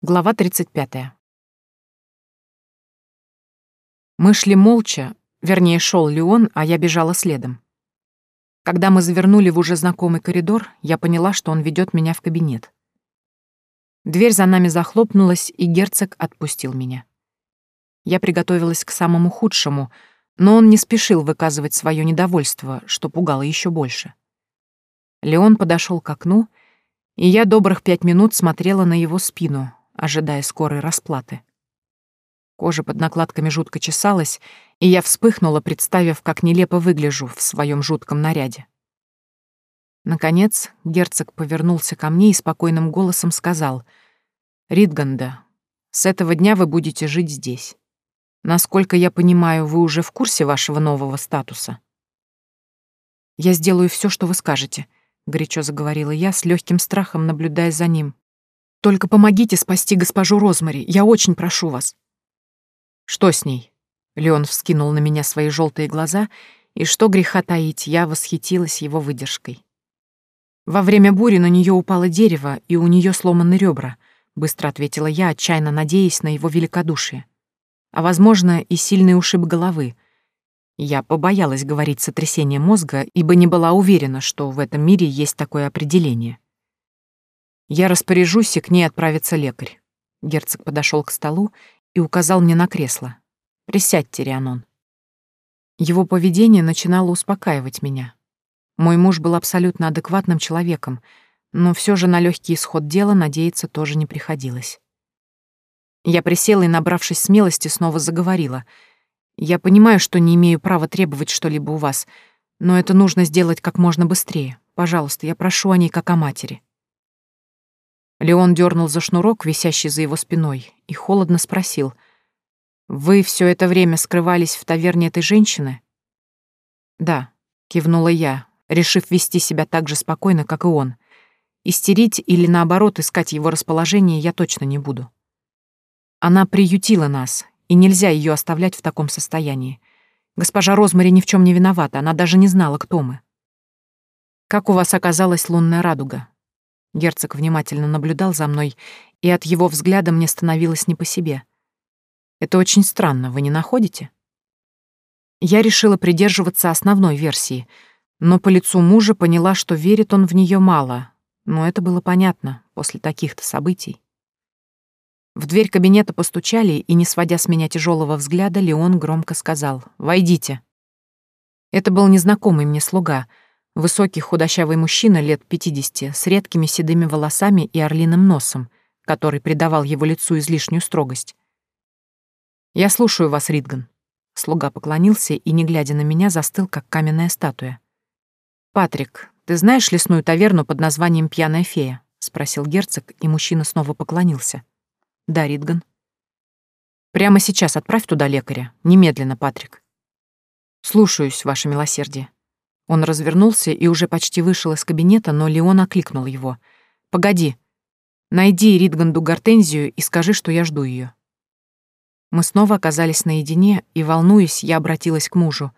Глава 35. Мы шли молча, вернее, шел Леон, а я бежала следом. Когда мы завернули в уже знакомый коридор, я поняла, что он ведет меня в кабинет. Дверь за нами захлопнулась, и герцог отпустил меня. Я приготовилась к самому худшему, но он не спешил выказывать свое недовольство, что пугало еще больше. Леон подошел к окну, и я добрых пять минут смотрела на его спину, ожидая скорой расплаты. Кожа под накладками жутко чесалась, и я вспыхнула, представив, как нелепо выгляжу в своем жутком наряде. Наконец, герцог повернулся ко мне и спокойным голосом сказал, «Ридганда, с этого дня вы будете жить здесь. Насколько я понимаю, вы уже в курсе вашего нового статуса?» «Я сделаю все, что вы скажете», — горячо заговорила я, с легким страхом наблюдая за ним. Только помогите спасти госпожу Розмари, я очень прошу вас». «Что с ней?» Леон вскинул на меня свои желтые глаза, и что греха таить, я восхитилась его выдержкой. «Во время бури на нее упало дерево, и у нее сломаны ребра», — быстро ответила я, отчаянно надеясь на его великодушие. «А, возможно, и сильный ушиб головы». Я побоялась говорить сотрясение мозга, ибо не была уверена, что в этом мире есть такое определение. Я распоряжусь, и к ней отправится лекарь. Герцог подошел к столу и указал мне на кресло. Присядьте, Рианон. Его поведение начинало успокаивать меня. Мой муж был абсолютно адекватным человеком, но все же на легкий исход дела надеяться тоже не приходилось. Я присела и, набравшись смелости, снова заговорила. «Я понимаю, что не имею права требовать что-либо у вас, но это нужно сделать как можно быстрее. Пожалуйста, я прошу о ней как о матери». Леон дернул за шнурок, висящий за его спиной, и холодно спросил. «Вы все это время скрывались в таверне этой женщины?» «Да», — кивнула я, решив вести себя так же спокойно, как и он. Истерить или, наоборот, искать его расположение я точно не буду. Она приютила нас, и нельзя ее оставлять в таком состоянии. Госпожа Розмари ни в чем не виновата, она даже не знала, кто мы. «Как у вас оказалась лунная радуга?» Герцог внимательно наблюдал за мной, и от его взгляда мне становилось не по себе. Это очень странно, вы не находите? Я решила придерживаться основной версии, но по лицу мужа поняла, что верит он в нее мало, но это было понятно после таких-то событий. В дверь кабинета постучали, и, не сводя с меня тяжелого взгляда, Леон громко сказал «Войдите». Это был незнакомый мне слуга — Высокий худощавый мужчина лет 50 с редкими седыми волосами и орлиным носом, который придавал его лицу излишнюю строгость. «Я слушаю вас, Ридган». Слуга поклонился и, не глядя на меня, застыл, как каменная статуя. «Патрик, ты знаешь лесную таверну под названием «Пьяная фея»?» — спросил герцог, и мужчина снова поклонился. «Да, Ридган». «Прямо сейчас отправь туда лекаря. Немедленно, Патрик». «Слушаюсь, ваше милосердие». Он развернулся и уже почти вышел из кабинета, но Леон окликнул его. «Погоди. Найди Ридганду Гортензию и скажи, что я жду ее. Мы снова оказались наедине, и, волнуясь, я обратилась к мужу.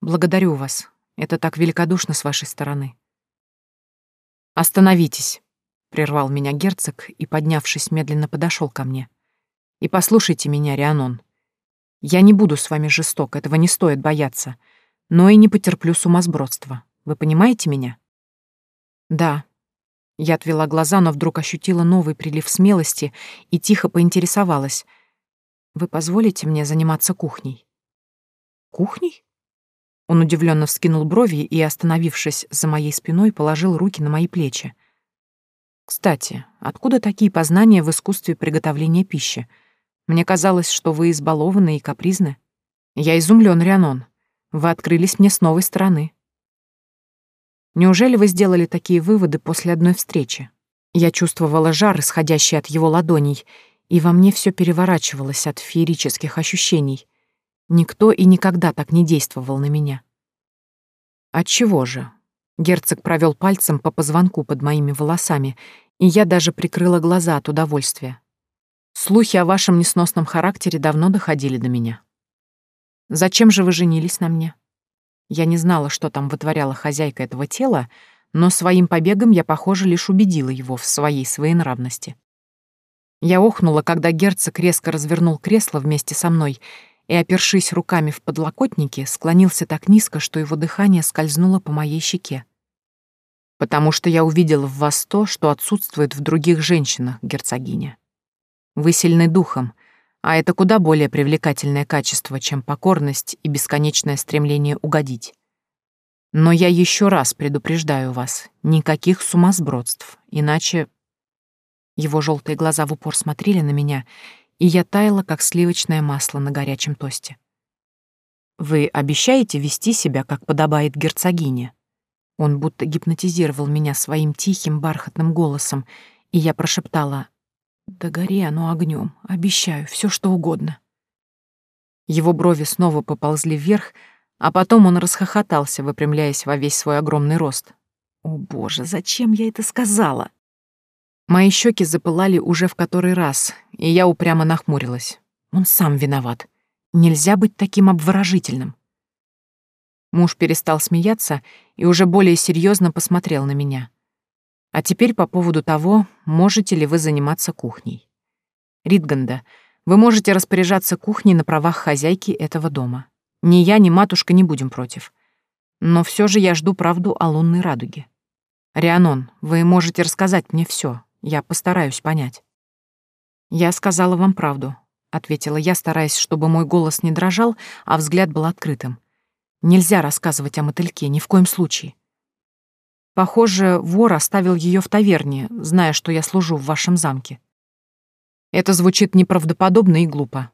«Благодарю вас. Это так великодушно с вашей стороны». «Остановитесь», — прервал меня герцог и, поднявшись, медленно подошел ко мне. «И послушайте меня, Рианон. Я не буду с вами жесток, этого не стоит бояться но и не потерплю сумасбродства. Вы понимаете меня? Да. Я отвела глаза, но вдруг ощутила новый прилив смелости и тихо поинтересовалась. Вы позволите мне заниматься кухней? Кухней? Он удивленно вскинул брови и, остановившись за моей спиной, положил руки на мои плечи. Кстати, откуда такие познания в искусстве приготовления пищи? Мне казалось, что вы избалованы и капризны. Я изумлен, Рианон. Вы открылись мне с новой стороны. Неужели вы сделали такие выводы после одной встречи? Я чувствовала жар, исходящий от его ладоней, и во мне все переворачивалось от феерических ощущений. Никто и никогда так не действовал на меня. Отчего же? Герцог провел пальцем по позвонку под моими волосами, и я даже прикрыла глаза от удовольствия. Слухи о вашем несносном характере давно доходили до меня. Зачем же вы женились на мне? Я не знала, что там вытворяла хозяйка этого тела, но своим побегом я, похоже, лишь убедила его в своей своенравности. Я охнула, когда герцог резко развернул кресло вместе со мной и, опершись руками в подлокотники, склонился так низко, что его дыхание скользнуло по моей щеке. «Потому что я увидела в вас то, что отсутствует в других женщинах, герцогиня. Вы сильны духом, а это куда более привлекательное качество, чем покорность и бесконечное стремление угодить. Но я еще раз предупреждаю вас, никаких сумасбродств, иначе его желтые глаза в упор смотрели на меня, и я таяла, как сливочное масло на горячем тосте. «Вы обещаете вести себя, как подобает герцогине?» Он будто гипнотизировал меня своим тихим бархатным голосом, и я прошептала «Да гори оно огнем, обещаю, все что угодно». Его брови снова поползли вверх, а потом он расхохотался, выпрямляясь во весь свой огромный рост. «О боже, зачем я это сказала?» Мои щеки запылали уже в который раз, и я упрямо нахмурилась. Он сам виноват. Нельзя быть таким обворожительным. Муж перестал смеяться и уже более серьезно посмотрел на меня. А теперь по поводу того, можете ли вы заниматься кухней. Ритганда, вы можете распоряжаться кухней на правах хозяйки этого дома. Ни я, ни матушка не будем против. Но все же я жду правду о лунной радуге. Рианон, вы можете рассказать мне все, я постараюсь понять. Я сказала вам правду, ответила я, стараясь, чтобы мой голос не дрожал, а взгляд был открытым. Нельзя рассказывать о мотыльке ни в коем случае. Похоже, вор оставил ее в таверне, зная, что я служу в вашем замке. Это звучит неправдоподобно и глупо.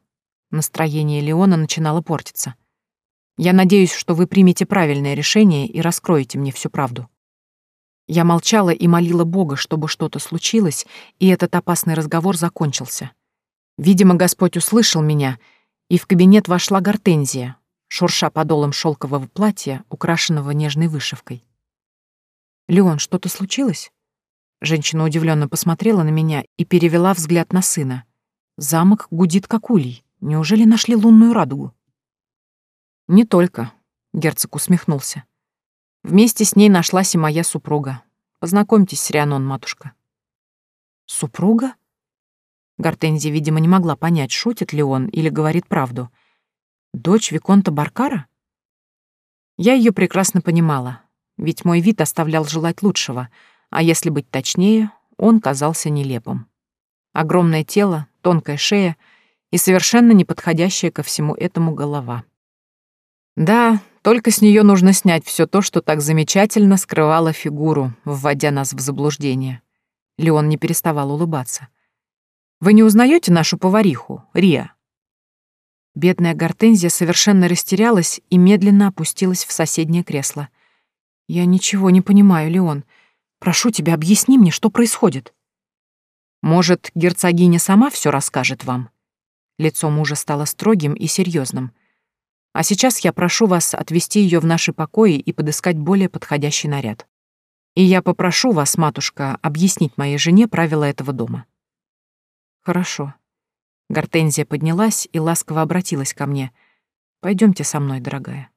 Настроение Леона начинало портиться. Я надеюсь, что вы примете правильное решение и раскроете мне всю правду. Я молчала и молила Бога, чтобы что-то случилось, и этот опасный разговор закончился. Видимо, Господь услышал меня, и в кабинет вошла гортензия, шурша подолом шелкового платья, украшенного нежной вышивкой. «Леон, что-то случилось?» Женщина удивленно посмотрела на меня и перевела взгляд на сына. «Замок гудит как улей. Неужели нашли лунную радугу?» «Не только», — герцог усмехнулся. Вместе с ней нашлась и моя супруга. Познакомьтесь с Рианон, матушка. Супруга? Гортензия, видимо, не могла понять, шутит ли он или говорит правду. Дочь Виконта Баркара? Я ее прекрасно понимала, ведь мой вид оставлял желать лучшего, а если быть точнее, он казался нелепым. Огромное тело, тонкая шея и совершенно неподходящая ко всему этому голова. Да, только с нее нужно снять все то, что так замечательно скрывало фигуру, вводя нас в заблуждение. Леон не переставал улыбаться. «Вы не узнаете нашу повариху, Риа?» Бедная Гортензия совершенно растерялась и медленно опустилась в соседнее кресло. «Я ничего не понимаю, Леон. Прошу тебя, объясни мне, что происходит». «Может, герцогиня сама все расскажет вам?» Лицо мужа стало строгим и серьезным. А сейчас я прошу вас отвезти ее в наши покои и подыскать более подходящий наряд. И я попрошу вас, матушка, объяснить моей жене правила этого дома». «Хорошо». Гортензия поднялась и ласково обратилась ко мне. Пойдемте со мной, дорогая».